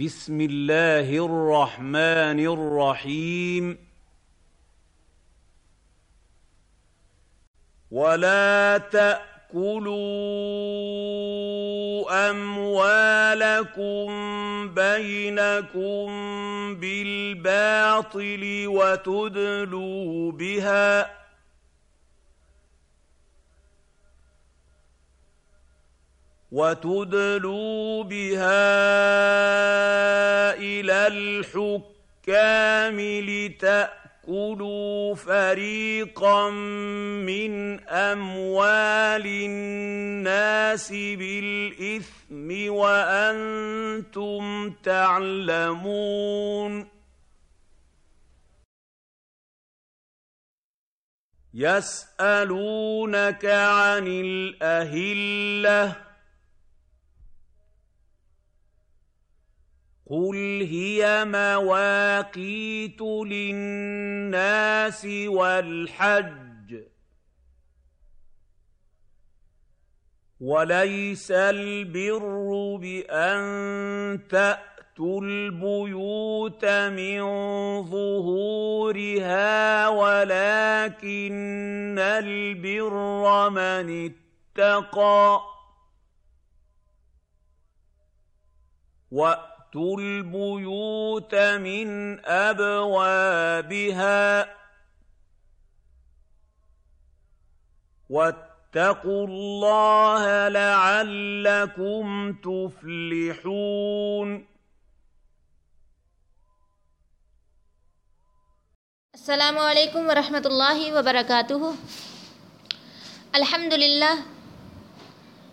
بسم الله الرحمن الرحيم ولا تاكلوا اموالكم بينكم بالباطل وتدلوا بها وتدلوا بها الى الحكام لتاكلوا فريقا من اموال الناس بالاثم وانتم تعلمون يسالونك عن الاهله قل هي مواقيت للناس والحج وليس البر بان تاتوا البيوت من ظهورها ولكن البر من اتقى واتوا البيوت من ابوابها واتقوا الله لعلكم تفلحون السلام علیکم ورحمۃ اللہ وبرکاتہ الحمد للہ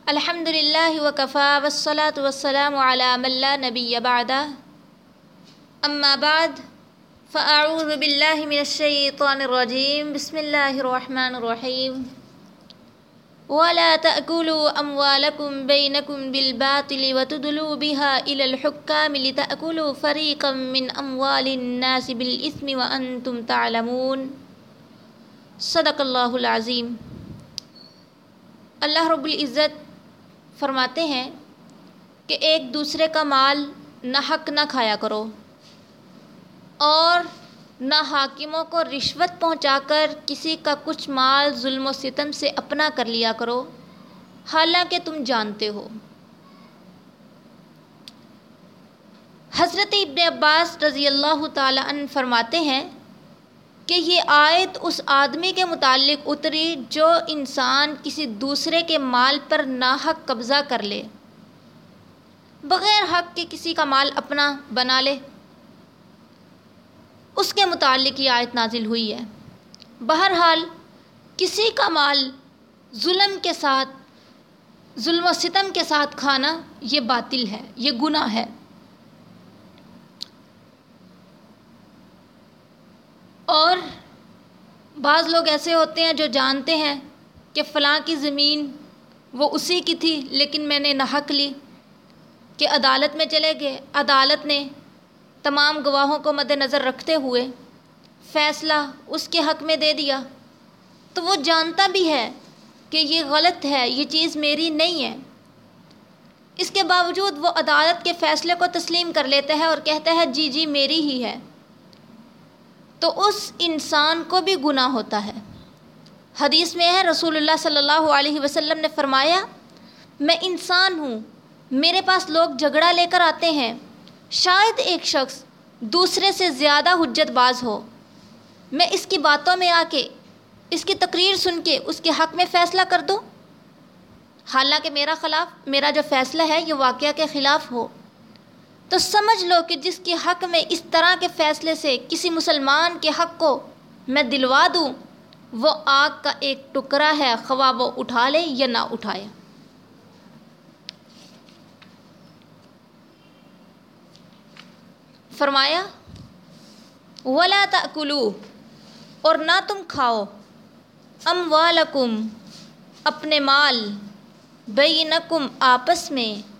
الحمد للہ وکفا وسلاۃ وسلام علام اللہ نبی بعد. اما بعد، فاعوذ باللہ من الشیطان الرجیم، بسم اللہ الرحمن الرحیم. ولا تأكلوا أموالكم بينكم بالباطل وتدلوا بها إلى الحكام لتأكلوا فريقا من أموال الناس بالإثم وأنتم تعلمون. صدق اللہ العظیم. اللہ رب العزت فرماتے ہیں کہ ایک دوسرے کا مال نہ حق نہ کھایا کرو اور نہ حاکموں کو رشوت پہنچا کر کسی کا کچھ مال ظلم و ستم سے اپنا کر لیا کرو، حالانکہ تم جانتے ہو۔ حضرت ابن عباس رضی اللہ تعالیٰ عنہ فرماتے ہیں کہ یہ آیت اس آدمی کے متعلق اتری جو انسان کسی دوسرے کے مال پر ناحق قبضہ کر لے، بغیر حق کے کسی کا مال اپنا بنا لے۔ اس کے متعلق یہ آیت نازل ہوئی ہے۔ بہرحال، کسی کا مال ظلم کے ساتھ، ظلم و ستم کے ساتھ کھانا یہ باطل ہے، یہ گناہ ہے۔ اور بعض لوگ ایسے ہوتے ہیں جو جانتے ہیں کہ فلاں کی زمین وہ اسی کی تھی، لیکن میں نے نحق لی کہ عدالت میں چلے گئے۔ عدالت نے تمام گواہوں کو مد نظر رکھتے ہوئے فیصلہ اس کے حق میں دے دیا۔ تو وہ جانتا بھی ہے کہ یہ غلط ہے، یہ چیز میری نہیں ہے۔ اس کے باوجود وہ عدالت کے فیصلے کو تسلیم کر لیتا ہے اور کہتا ہے جی جی میری ہی ہے۔ تو اس انسان کو بھی گناہ ہوتا ہے۔ حدیث میں ہے، رسول اللہ صلی اللہ علیہ وسلم نے فرمایا، میں انسان ہوں، میرے پاس لوگ جھگڑا لے کر آتے ہیں، شاید ایک شخص دوسرے سے زیادہ حجت باز ہو۔ میں اس کی باتوں میں آ کے، اس کی تقریر سن کے اس کے حق میں فیصلہ کر دوں۔ حالانکہ میرا خلاف، میرا جو فیصلہ ہے، یہ واقعہ کے خلاف ہو۔ تو سمجھ لو کہ جس کے حق میں اس طرح کے فیصلے سے کسی مسلمان کے حق کو میں دلوا دوں، وہ آگ کا ایک ٹکڑا ہے، خواہ وہ اٹھا لے یا نہ اٹھائے۔ فرمایا، ولا تأکلو اور نہ تم کھاؤ۔ ام والکم اپنے مال بینکم آپس میں۔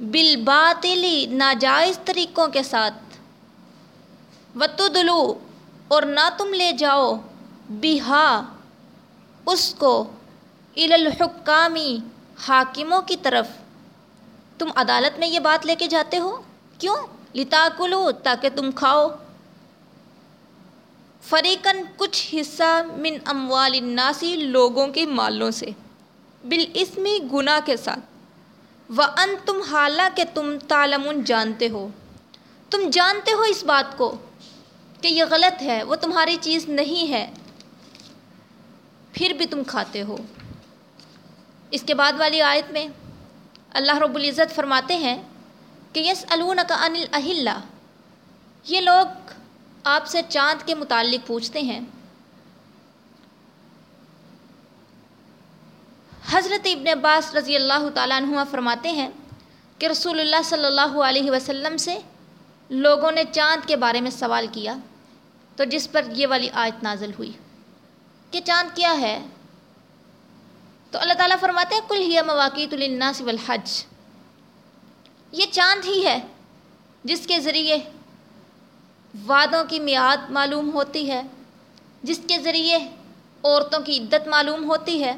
بالباطلی ناجائز طریقوں کے ساتھ۔ وتدلو، اور نہ تم لے جاؤ۔ بہا اس کو الحکامی حاکموں کی طرف۔ تم عدالت میں یہ بات لے کے جاتے ہو؟ کیوں؟ لتاکلو تاکہ تم کھاؤ۔ فریقن کچھ حصہ من اموال الناسی لوگوں کے مالوں سے۔ بالاسمی گناہ کے ساتھ۔ و ان تم حالہ تم تالمن جانتے ہو۔ تم جانتے ہو اس بات کو کہ یہ غلط ہے، وہ تمہاری چیز نہیں ہے۔ پھر بھی تم کھاتے ہو۔ اس کے بعد والی آیت میں اللہ رب العزت فرماتے ہیں کہ یس الون کا انل یہ لوگ آپ سے چاند کے متعلق پوچھتے ہیں۔ حضرت ابن عباس رضی اللہ تعالیٰ عنہ فرماتے ہیں کہ رسول اللہ صلی اللہ علیہ وسلم سے لوگوں نے چاند کے بارے میں سوال کیا تو جس پر یہ والی آیت نازل ہوئی کہ چاند کیا ہے؟ تو اللہ تعالیٰ فرماتے ہیں کل ہی مواقع الناس والحج۔ یہ چاند ہی ہے جس کے ذریعے وعدوں کی میعاد معلوم ہوتی ہے، جس کے ذریعے عورتوں کی عدت معلوم ہوتی ہے۔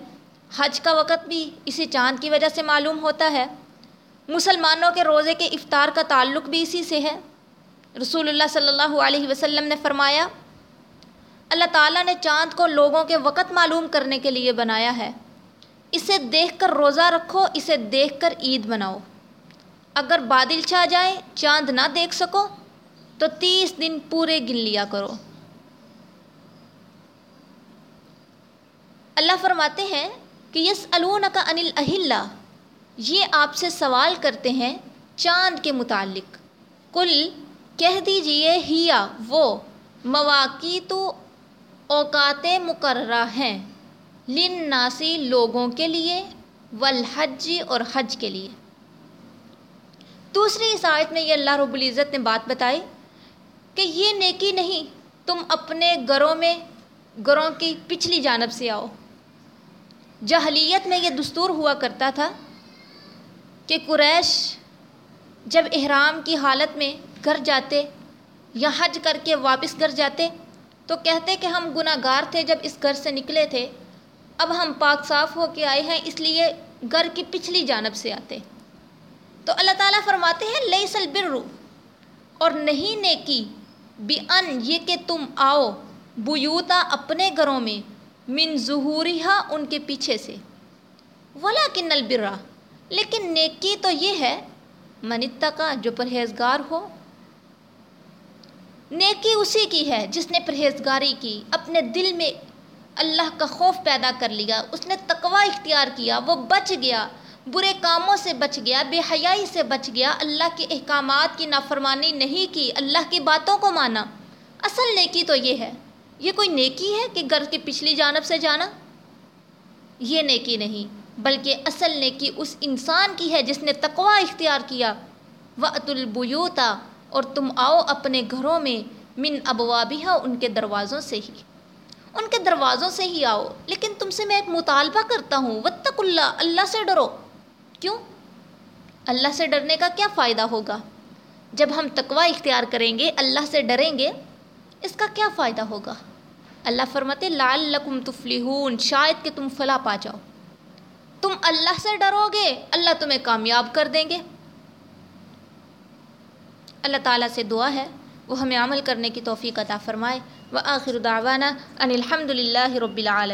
حج کا وقت بھی اسی چاند کی وجہ سے معلوم ہوتا ہے۔ مسلمانوں کے روزے کے افطار کا تعلق بھی اسی سے ہے۔ رسول اللہ صلی اللہ علیہ وسلم نے فرمایا، اللہ تعالیٰ نے چاند کو لوگوں کے وقت معلوم کرنے کے لیے بنایا ہے۔ اسے دیکھ کر روزہ رکھو، اسے دیکھ کر عید بناؤ اگر بادل چھا جائیں چاند نہ دیکھ سکو، تو تیس دن پورے گن لیا کرو۔ اللہ فرماتے ہیں کہ یس الون کا انل اہل یہ آپ سے سوال کرتے ہیں چاند کے متعلق۔ کل کہہ دیجیے، ہیا، وہ مواقع تو اوقات مقررہ ہیں لن ناسی لوگوں کے لیے، والحج اور حج کے لیے۔ دوسری اس آیت میں یہ اللہ رب العزت نے بات بتائی کہ یہ نیکی نہیں، تم اپنے گھروں میں، گھروں کی پچھلی جانب سے آؤ۔ جہلیت میں یہ دستور ہوا کرتا تھا کہ قریش جب احرام کی حالت میں گھر جاتے یا حج کر کے واپس گھر جاتے تو کہتے کہ ہم گناہ گار تھے جب اس گھر سے نکلے تھے، اب ہم پاک صاف ہو کے آئے ہیں، اس لیے گھر کی پچھلی جانب سے آتے۔ تو اللہ تعالیٰ فرماتے ہیں لئی سل برو اور نہیں نیکی بھی ان، یہ کہ تم آؤ بیوتا اپنے گھروں میں من ظہوریہ ان کے پیچھے سے۔ ولا کن البرا لیکن نیکی تو یہ ہے منتا کا جو پرہیزگار ہو۔ نیکی اسی کی ہے جس نے پرہیزگاری کی، اپنے دل میں اللہ کا خوف پیدا کر لیا، اس نے تقوی اختیار کیا، وہ بچ گیا۔ برے کاموں سے بچ گیا، بے حیائی سے بچ گیا۔ اللہ کے احکامات کی نافرمانی نہیں کی، اللہ کی باتوں کو مانا۔ اصل نیکی تو یہ ہے۔ یہ کوئی نیکی ہے کہ گھر کی پچھلی جانب سے جانا؟ یہ نیکی نہیں، بلکہ اصل نیکی اس انسان کی ہے جس نے تقوا اختیار کیا۔ وعت البیوتا اور تم آؤ اپنے گھروں میں، من ابوابیہ ان کے دروازوں سے ہی۔ ان کے دروازوں سے ہی آؤ، لیکن تم سے میں ایک مطالبہ کرتا ہوں۔ وطق اللہ اللہ سے ڈرو۔ کیوں؟ اللہ سے ڈرنے کا کیا فائدہ ہوگا؟ جب ہم تقوا اختیار کریں گے، اللہ سے ڈریں گے، اس کا کیا فائدہ ہوگا؟ اللہ فرماتے لال لکم تفلیحون شاید کہ تم فلاح پا جاؤ۔ تم اللہ سے ڈرو گے اللہ تمہیں کامیاب کر دیں گے۔ اللہ تعالیٰ سے دعا ہے، وہ ہمیں عمل کرنے کی توفیق عطا فرمائے۔ و آخر دعوانا ان الحمد للہ رب العالم